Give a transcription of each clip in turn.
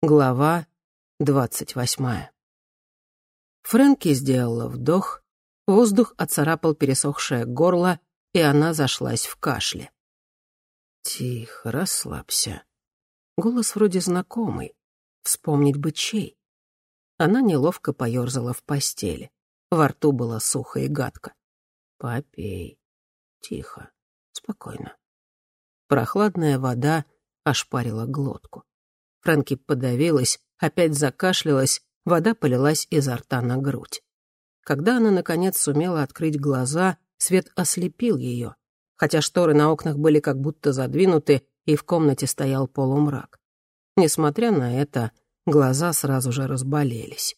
Глава двадцать восьмая. Фрэнки сделала вдох, воздух оцарапал пересохшее горло, и она зашлась в кашле. «Тихо, расслабься». Голос вроде знакомый. Вспомнить бы чей. Она неловко поёрзала в постели. Во рту было сухо и гадко. «Попей. Тихо, спокойно». Прохладная вода ошпарила глотку. Фрэнки подавилась, опять закашлялась, вода полилась изо рта на грудь. Когда она, наконец, сумела открыть глаза, свет ослепил ее, хотя шторы на окнах были как будто задвинуты, и в комнате стоял полумрак. Несмотря на это, глаза сразу же разболелись.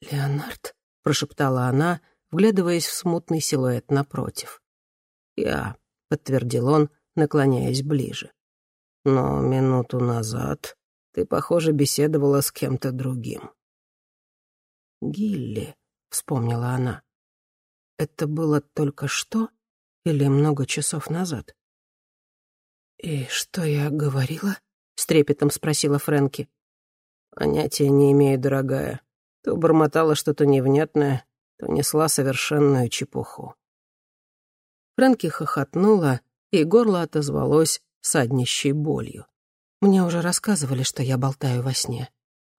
«Леонард», — прошептала она, вглядываясь в смутный силуэт напротив. «Я», — подтвердил он, наклоняясь ближе. Но минуту назад ты, похоже, беседовала с кем-то другим. «Гилли», — вспомнила она. «Это было только что или много часов назад?» «И что я говорила?» — с трепетом спросила Фрэнки. «Понятия не имею, дорогая. То бормотала что-то невнятное, то несла совершенную чепуху». Фрэнки хохотнула, и горло отозвалось саднищей болью. Мне уже рассказывали, что я болтаю во сне.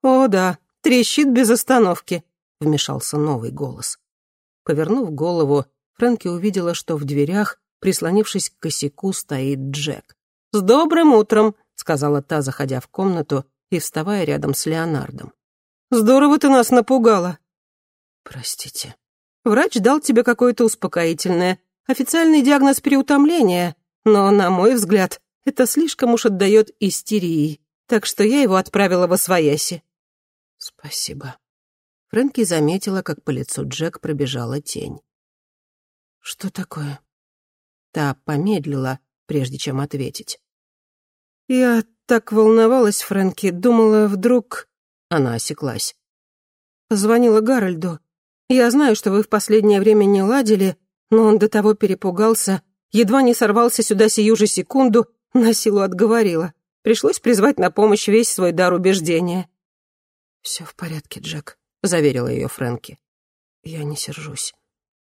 «О, да, трещит без остановки», — вмешался новый голос. Повернув голову, Фрэнки увидела, что в дверях, прислонившись к косяку, стоит Джек. «С добрым утром», — сказала та, заходя в комнату и вставая рядом с Леонардом. «Здорово ты нас напугала». «Простите». «Врач дал тебе какое-то успокоительное. Официальный диагноз переутомления. Но, на мой взгляд, это слишком уж отдает истерии, так что я его отправила во свояси. Спасибо. Фрэнки заметила, как по лицу Джек пробежала тень. Что такое? Та помедлила, прежде чем ответить. Я так волновалась, Фрэнки, думала, вдруг... Она осеклась. Позвонила Гарольду. Я знаю, что вы в последнее время не ладили, но он до того перепугался, едва не сорвался сюда сию же секунду на силу отговорила. Пришлось призвать на помощь весь свой дар убеждения. «Все в порядке, Джек», — заверила ее Фрэнки. «Я не сержусь».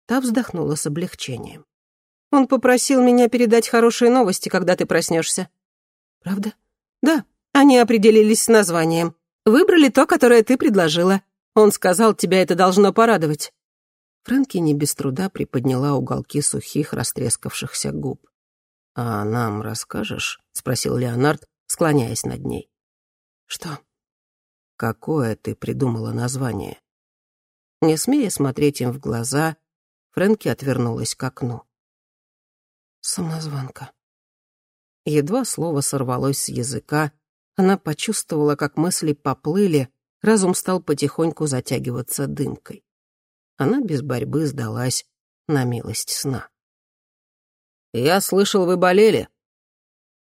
Та вздохнула с облегчением. «Он попросил меня передать хорошие новости, когда ты проснешься. «Правда?» «Да, они определились с названием. Выбрали то, которое ты предложила. Он сказал, тебя это должно порадовать». Фрэнки не без труда приподняла уголки сухих, растрескавшихся губ. «А нам расскажешь?» — спросил Леонард, склоняясь над ней. «Что?» «Какое ты придумала название?» Не смея смотреть им в глаза, Фрэнки отвернулась к окну. «Самозванка». Едва слово сорвалось с языка, она почувствовала, как мысли поплыли, разум стал потихоньку затягиваться дымкой. Она без борьбы сдалась на милость сна. «Я слышал, вы болели».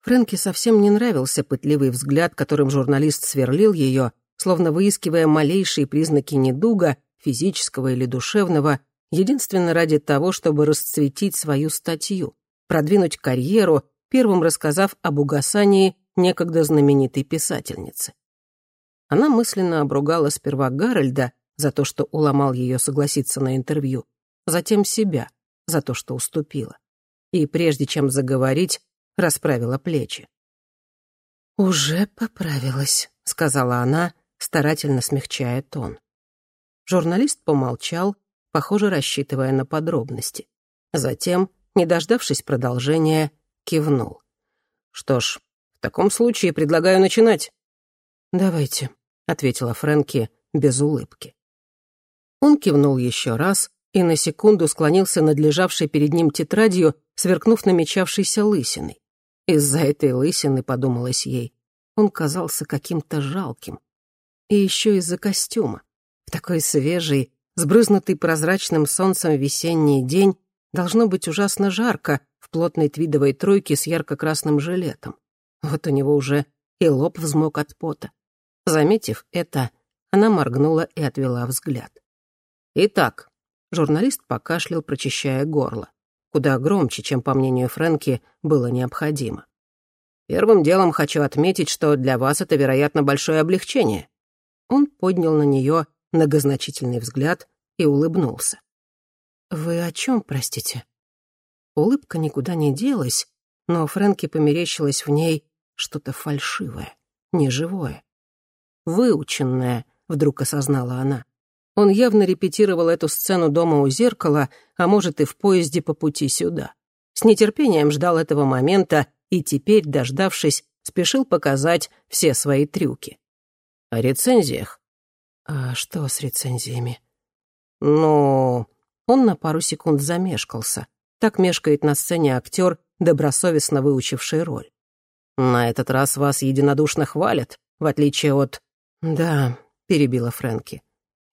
Фрэнке совсем не нравился пытливый взгляд, которым журналист сверлил ее, словно выискивая малейшие признаки недуга, физического или душевного, единственно ради того, чтобы расцветить свою статью, продвинуть карьеру, первым рассказав об угасании некогда знаменитой писательницы. Она мысленно обругала сперва Гарольда за то, что уломал ее согласиться на интервью, затем себя за то, что уступила и, прежде чем заговорить, расправила плечи. «Уже поправилась», — сказала она, старательно смягчая тон. Журналист помолчал, похоже, рассчитывая на подробности. Затем, не дождавшись продолжения, кивнул. «Что ж, в таком случае предлагаю начинать». «Давайте», — ответила Фрэнки без улыбки. Он кивнул еще раз и на секунду склонился над лежавшей перед ним тетрадью, сверкнув намечавшейся лысиной. Из-за этой лысины, подумалось ей, он казался каким-то жалким. И еще из-за костюма. В такой свежий, сбрызнутый прозрачным солнцем весенний день должно быть ужасно жарко в плотной твидовой тройке с ярко-красным жилетом. Вот у него уже и лоб взмок от пота. Заметив это, она моргнула и отвела взгляд. «Итак», — журналист покашлял, прочищая горло куда громче, чем, по мнению Фрэнки, было необходимо. Первым делом хочу отметить, что для вас это, вероятно, большое облегчение». Он поднял на нее многозначительный взгляд и улыбнулся. «Вы о чем, простите?» Улыбка никуда не делась, но Фрэнки померещилось в ней что-то фальшивое, неживое. «Выученное», — вдруг осознала она. Он явно репетировал эту сцену дома у зеркала, а может и в поезде по пути сюда. С нетерпением ждал этого момента и теперь, дождавшись, спешил показать все свои трюки. О рецензиях? А что с рецензиями? Ну, он на пару секунд замешкался. Так мешкает на сцене актер, добросовестно выучивший роль. На этот раз вас единодушно хвалят, в отличие от... Да, перебила Фрэнки.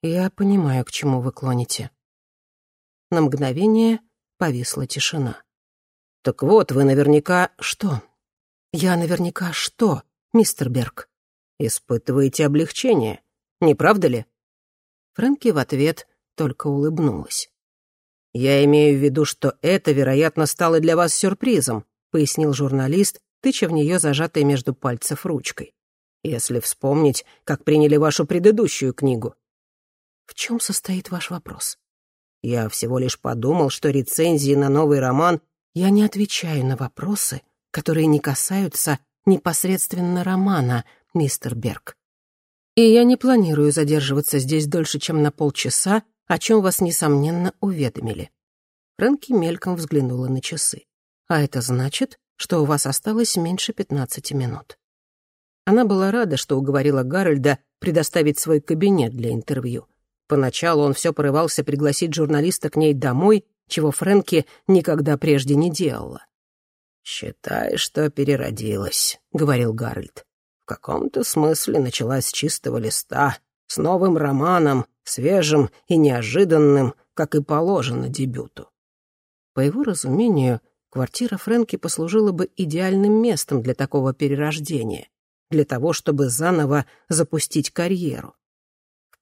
Я понимаю, к чему вы клоните. На мгновение повисла тишина. «Так вот, вы наверняка...» «Что?» «Я наверняка что, мистер Берг?» «Испытываете облегчение, не правда ли?» Фрэнки в ответ только улыбнулась. «Я имею в виду, что это, вероятно, стало для вас сюрпризом», пояснил журналист, тыча в нее зажатой между пальцев ручкой. «Если вспомнить, как приняли вашу предыдущую книгу». «В чем состоит ваш вопрос?» «Я всего лишь подумал, что рецензии на новый роман я не отвечаю на вопросы, которые не касаются непосредственно романа, мистер Берг. И я не планирую задерживаться здесь дольше, чем на полчаса, о чем вас, несомненно, уведомили. Фрэнки мельком взглянула на часы. А это значит, что у вас осталось меньше пятнадцати минут. Она была рада, что уговорила Гарольда предоставить свой кабинет для интервью. Поначалу он все порывался пригласить журналиста к ней домой, чего Фрэнки никогда прежде не делала. «Считай, что переродилась», — говорил Гарольд. «В каком-то смысле началась с чистого листа, с новым романом, свежим и неожиданным, как и положено дебюту». По его разумению, квартира Фрэнки послужила бы идеальным местом для такого перерождения, для того, чтобы заново запустить карьеру.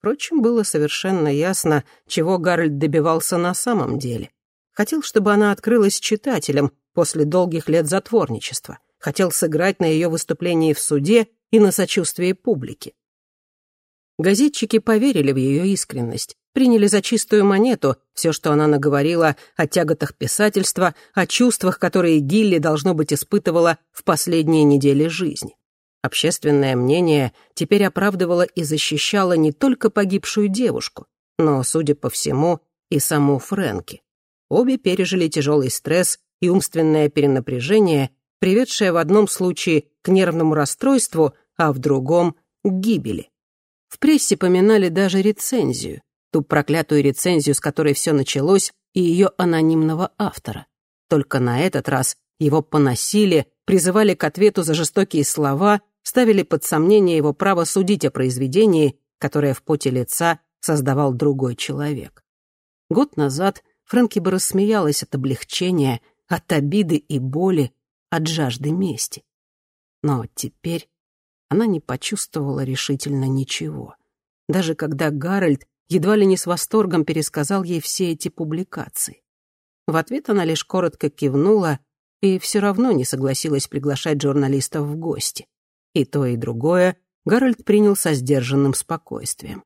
Впрочем, было совершенно ясно, чего Гарольд добивался на самом деле. Хотел, чтобы она открылась читателям после долгих лет затворничества. Хотел сыграть на ее выступлении в суде и на сочувствии публики. Газетчики поверили в ее искренность, приняли за чистую монету все, что она наговорила о тяготах писательства, о чувствах, которые Гилли, должно быть, испытывала в последние недели жизни. Общественное мнение теперь оправдывало и защищало не только погибшую девушку, но, судя по всему, и саму Фрэнки. Обе пережили тяжелый стресс и умственное перенапряжение, приведшее в одном случае к нервному расстройству, а в другом — к гибели. В прессе поминали даже рецензию, ту проклятую рецензию, с которой все началось, и ее анонимного автора. Только на этот раз его поносили, призывали к ответу за жестокие слова, ставили под сомнение его право судить о произведении, которое в поте лица создавал другой человек. Год назад Фрэнки бы рассмеялась от облегчения, от обиды и боли, от жажды мести. Но теперь она не почувствовала решительно ничего. Даже когда Гарольд едва ли не с восторгом пересказал ей все эти публикации. В ответ она лишь коротко кивнула и все равно не согласилась приглашать журналистов в гости. И то, и другое Гарольд принял со сдержанным спокойствием.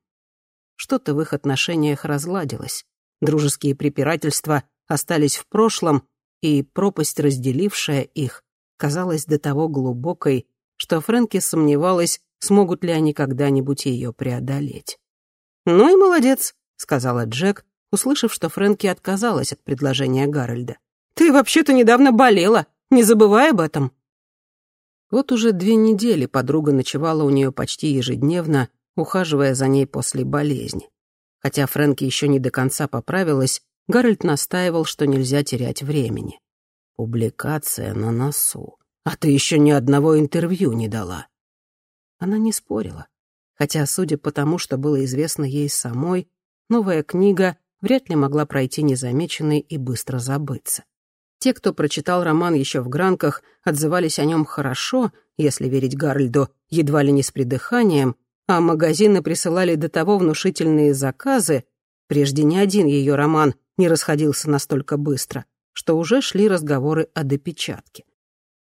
Что-то в их отношениях разладилось. Дружеские препирательства остались в прошлом, и пропасть, разделившая их, казалась до того глубокой, что Фрэнки сомневалась, смогут ли они когда-нибудь ее преодолеть. «Ну и молодец», — сказала Джек, услышав, что Фрэнки отказалась от предложения Гарольда. «Ты вообще-то недавно болела, не забывай об этом». Вот уже две недели подруга ночевала у нее почти ежедневно, ухаживая за ней после болезни. Хотя Фрэнки еще не до конца поправилась, Гарольд настаивал, что нельзя терять времени. «Публикация на носу. А ты еще ни одного интервью не дала». Она не спорила. Хотя, судя по тому, что было известно ей самой, новая книга вряд ли могла пройти незамеченной и быстро забыться. Те, кто прочитал роман еще в гранках, отзывались о нем хорошо, если верить Гарольду, едва ли не с придыханием, а магазины присылали до того внушительные заказы, прежде ни один ее роман не расходился настолько быстро, что уже шли разговоры о допечатке.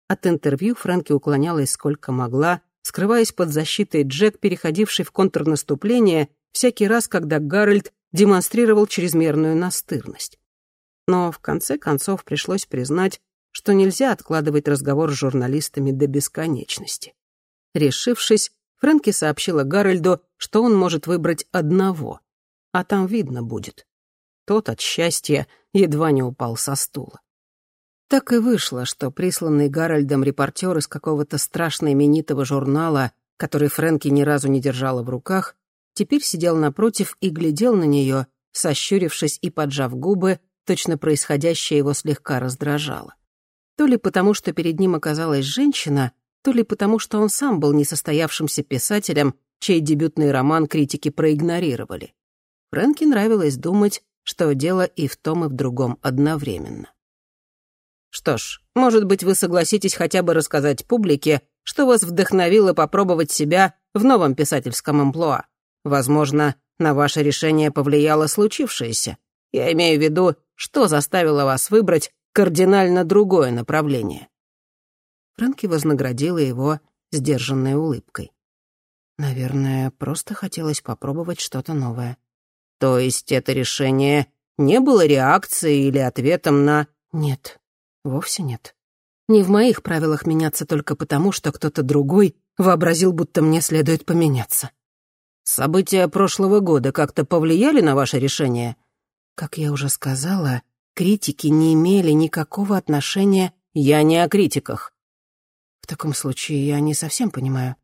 От интервью Фрэнки уклонялась сколько могла, скрываясь под защитой Джек, переходивший в контрнаступление всякий раз, когда Гарольд демонстрировал чрезмерную настырность. Но в конце концов пришлось признать, что нельзя откладывать разговор с журналистами до бесконечности. Решившись, Фрэнки сообщила Гарольду, что он может выбрать одного, а там видно будет. Тот от счастья едва не упал со стула. Так и вышло, что присланный Гарольдом репортер из какого-то страшно именитого журнала, который Фрэнки ни разу не держала в руках, теперь сидел напротив и глядел на нее, сощурившись и поджав губы, точно происходящее его слегка раздражало. То ли потому, что перед ним оказалась женщина, то ли потому, что он сам был несостоявшимся писателем, чей дебютный роман критики проигнорировали. Фрэнке нравилось думать, что дело и в том, и в другом одновременно. Что ж, может быть, вы согласитесь хотя бы рассказать публике, что вас вдохновило попробовать себя в новом писательском амплуа. Возможно, на ваше решение повлияло случившееся. Я имею в виду, что заставило вас выбрать кардинально другое направление. Фрэнки вознаградила его сдержанной улыбкой. Наверное, просто хотелось попробовать что-то новое. То есть это решение не было реакцией или ответом на «нет», Вовсе нет. Не в моих правилах меняться только потому, что кто-то другой вообразил, будто мне следует поменяться. События прошлого года как-то повлияли на ваше решение? Как я уже сказала, критики не имели никакого отношения... Я не о критиках. В таком случае я не совсем понимаю.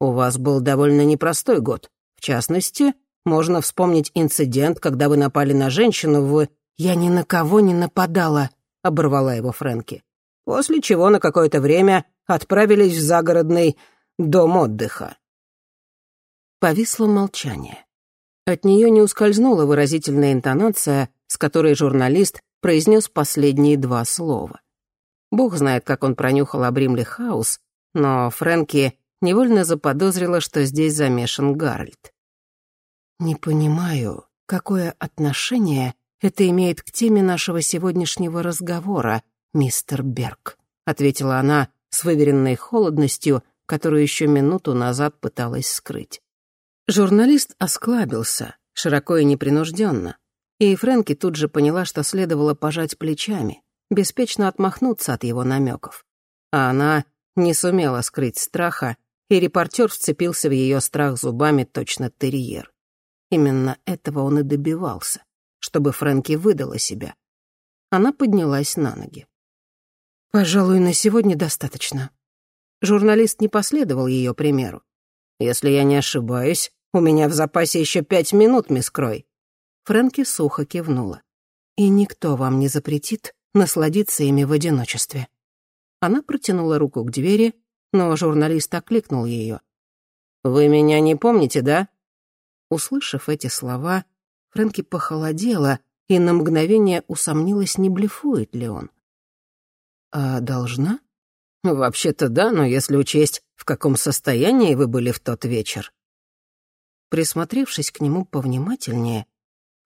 У вас был довольно непростой год. В частности, можно вспомнить инцидент, когда вы напали на женщину в... Я ни на кого не нападала, оборвала его Фрэнки. После чего на какое-то время отправились в загородный дом отдыха. Повисло молчание. От нее не ускользнула выразительная интонация, с которой журналист произнес последние два слова. Бог знает, как он пронюхал об Римле Хаус, но Фрэнки невольно заподозрила, что здесь замешан Гарольд. «Не понимаю, какое отношение это имеет к теме нашего сегодняшнего разговора, мистер Берг», — ответила она с выверенной холодностью, которую еще минуту назад пыталась скрыть. Журналист осклабился, широко и непринужденно, и Фрэнки тут же поняла, что следовало пожать плечами, беспечно отмахнуться от его намеков. А она не сумела скрыть страха, и репортер вцепился в ее страх зубами точно терьер. Именно этого он и добивался чтобы Фрэнки выдала себя. Она поднялась на ноги. «Пожалуй, на сегодня достаточно». Журналист не последовал ее примеру. «Если я не ошибаюсь, у меня в запасе еще пять минут, мисс Крой». Фрэнки сухо кивнула. «И никто вам не запретит насладиться ими в одиночестве». Она протянула руку к двери, но журналист окликнул ее. «Вы меня не помните, да?» Услышав эти слова, Фрэнки похолодела и на мгновение усомнилась, не блефует ли он. «А должна?» «Вообще-то да, но если учесть, в каком состоянии вы были в тот вечер». Присмотревшись к нему повнимательнее,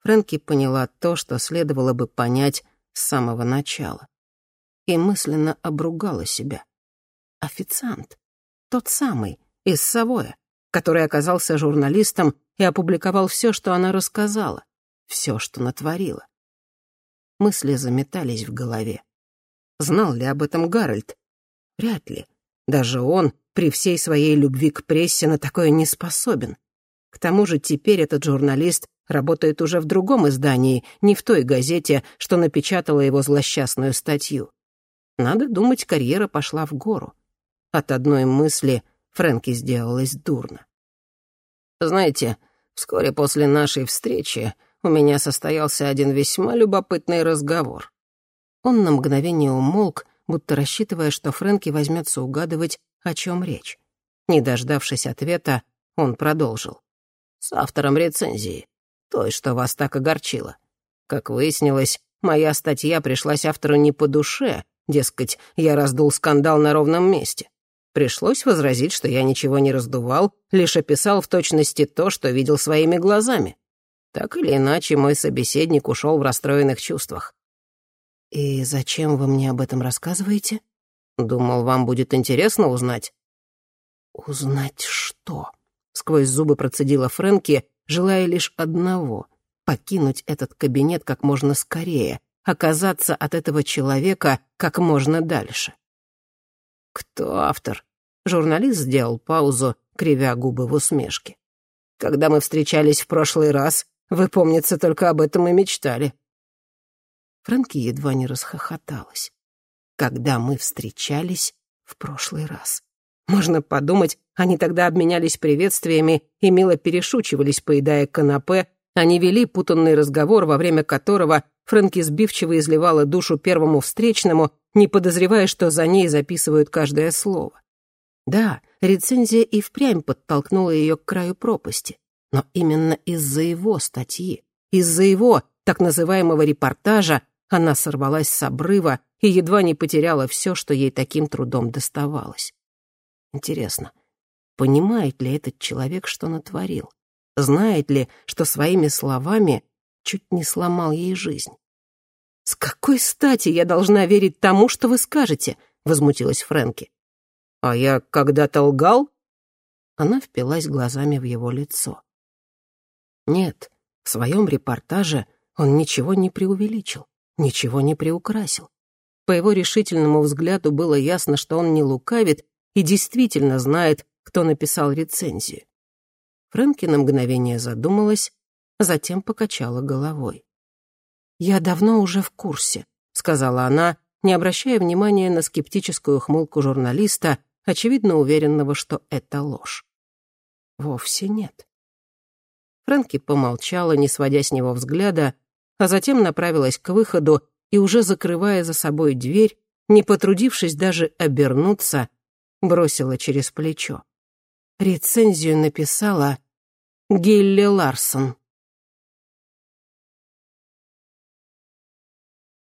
Фрэнки поняла то, что следовало бы понять с самого начала. И мысленно обругала себя. Официант. Тот самый, из Савоя, который оказался журналистом и опубликовал все, что она рассказала, все, что натворила. Мысли заметались в голове. Знал ли об этом Гарольд? Вряд ли. Даже он, при всей своей любви к прессе, на такое не способен. К тому же теперь этот журналист работает уже в другом издании, не в той газете, что напечатала его злосчастную статью. Надо думать, карьера пошла в гору. От одной мысли Фрэнки сделалось дурно. «Знаете, Вскоре после нашей встречи у меня состоялся один весьма любопытный разговор. Он на мгновение умолк, будто рассчитывая, что Фрэнки возьмется угадывать, о чем речь. Не дождавшись ответа, он продолжил. «С автором рецензии, той, что вас так огорчило. Как выяснилось, моя статья пришлась автору не по душе, дескать, я раздул скандал на ровном месте. Пришлось возразить, что я ничего не раздувал, лишь описал в точности то, что видел своими глазами. Так или иначе, мой собеседник ушел в расстроенных чувствах. «И зачем вы мне об этом рассказываете?» Думал, вам будет интересно узнать». «Узнать что?» — сквозь зубы процедила Фрэнки, желая лишь одного — покинуть этот кабинет как можно скорее, оказаться от этого человека как можно дальше. «Кто автор?» Журналист сделал паузу, кривя губы в усмешке. «Когда мы встречались в прошлый раз, вы, помнится, только об этом и мечтали». Фрэнки едва не расхохоталась. «Когда мы встречались в прошлый раз». Можно подумать, они тогда обменялись приветствиями и мило перешучивались, поедая канапе. Они вели путанный разговор, во время которого Фрэнки сбивчиво изливала душу первому встречному, не подозревая, что за ней записывают каждое слово. Да, рецензия и впрямь подтолкнула ее к краю пропасти. Но именно из-за его статьи, из-за его так называемого репортажа, она сорвалась с обрыва и едва не потеряла все, что ей таким трудом доставалось. Интересно, понимает ли этот человек, что натворил? Знает ли, что своими словами чуть не сломал ей жизнь? «С какой стати я должна верить тому, что вы скажете?» — возмутилась Фрэнки. «А я когда-то лгал?» Она впилась глазами в его лицо. Нет, в своем репортаже он ничего не преувеличил, ничего не приукрасил. По его решительному взгляду было ясно, что он не лукавит и действительно знает, кто написал рецензию. Фрэнки на мгновение задумалась, затем покачала головой. «Я давно уже в курсе», — сказала она, не обращая внимания на скептическую хмылку журналиста, очевидно уверенного, что это ложь. Вовсе нет. Фрэнки помолчала, не сводя с него взгляда, а затем направилась к выходу и, уже закрывая за собой дверь, не потрудившись даже обернуться, бросила через плечо. Рецензию написала Гилли Ларсон.